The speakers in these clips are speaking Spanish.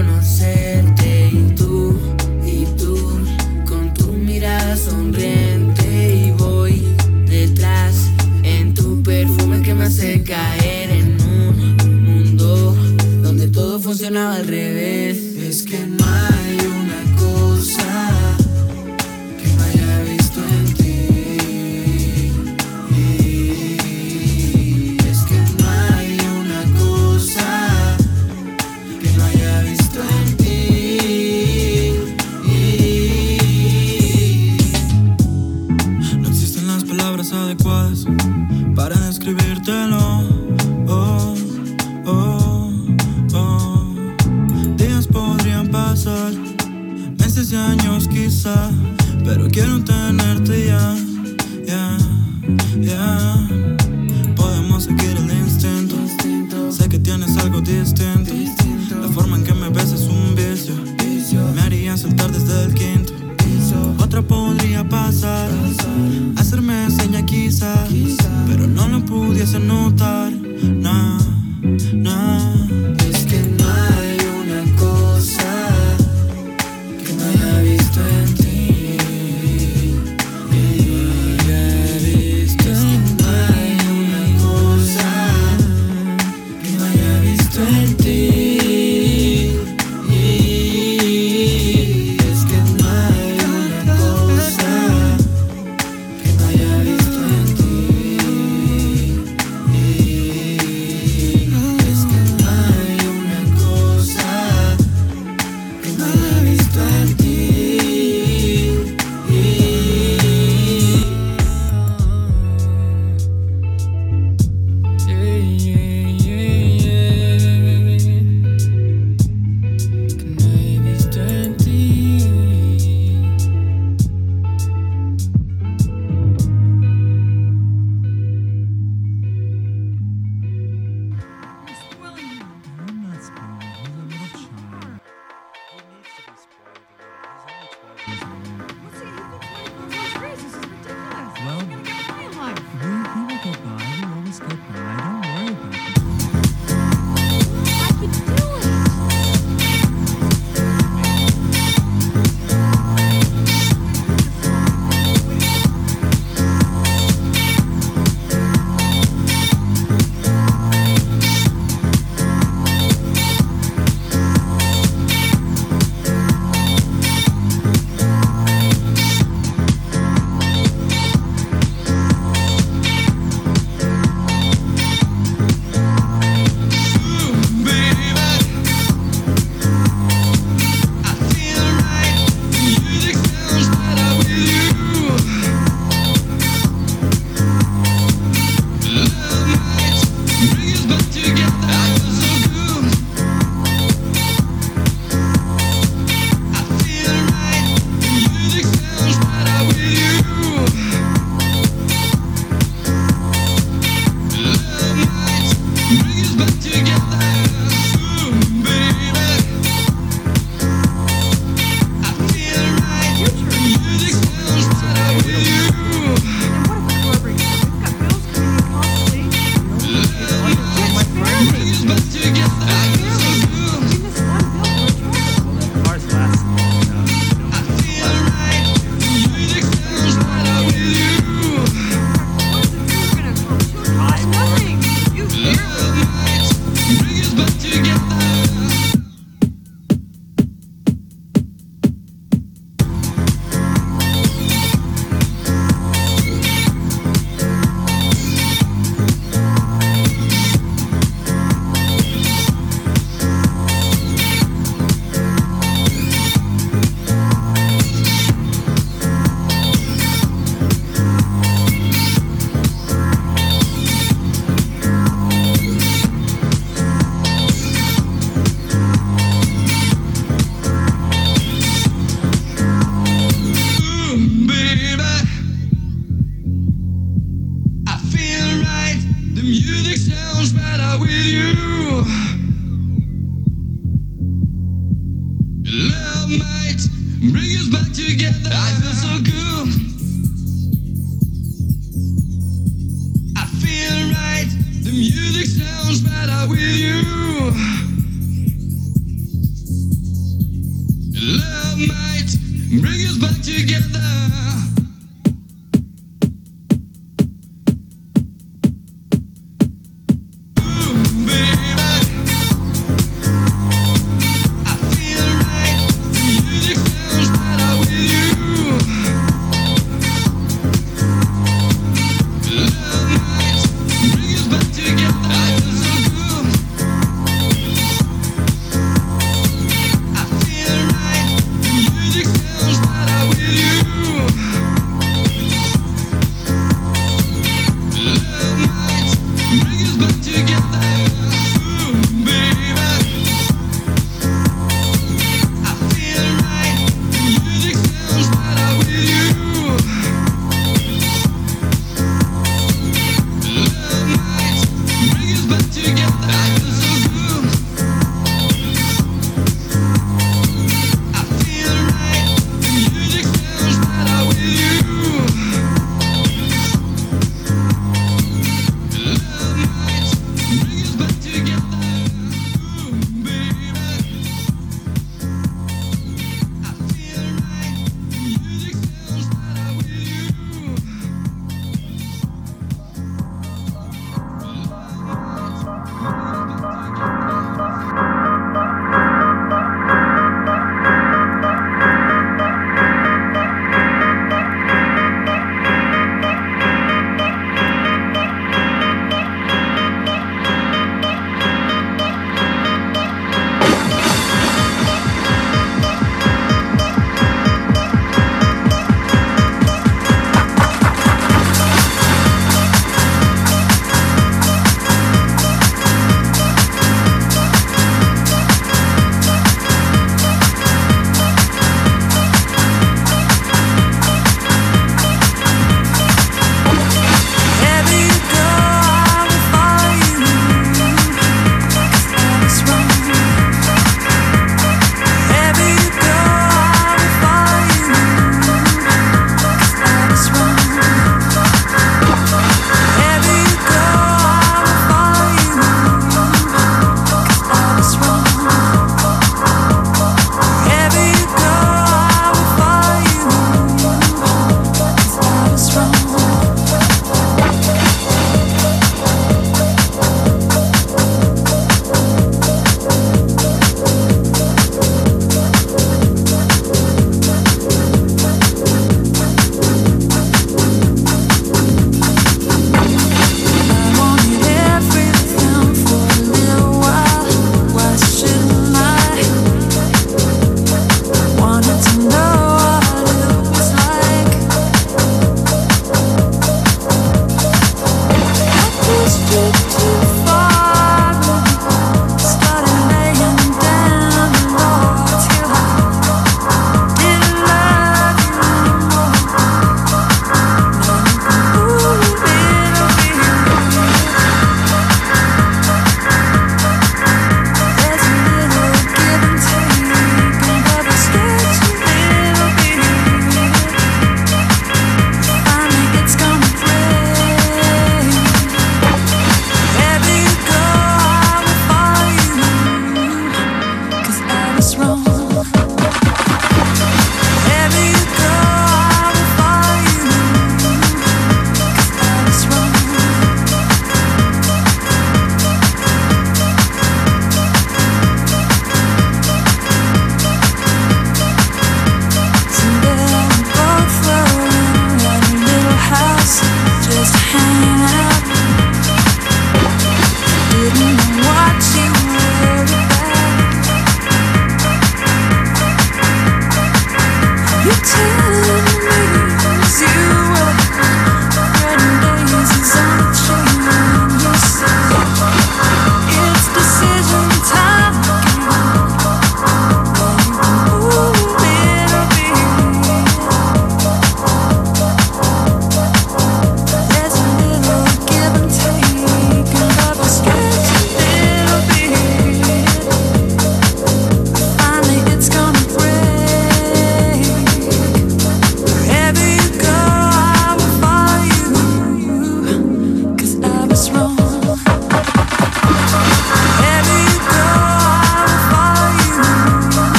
conocerte y tú, y tú, con tu mirada sonriente y voy detrás en tu perfume que me hace caer en un mundo donde todo funcionaba al revés. pero quiero tenerte ya.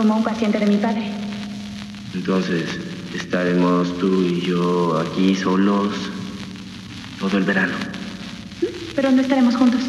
como un paciente de mi padre. Entonces, estaremos tú y yo aquí solos todo el verano. ¿Mm? Pero no estaremos juntos.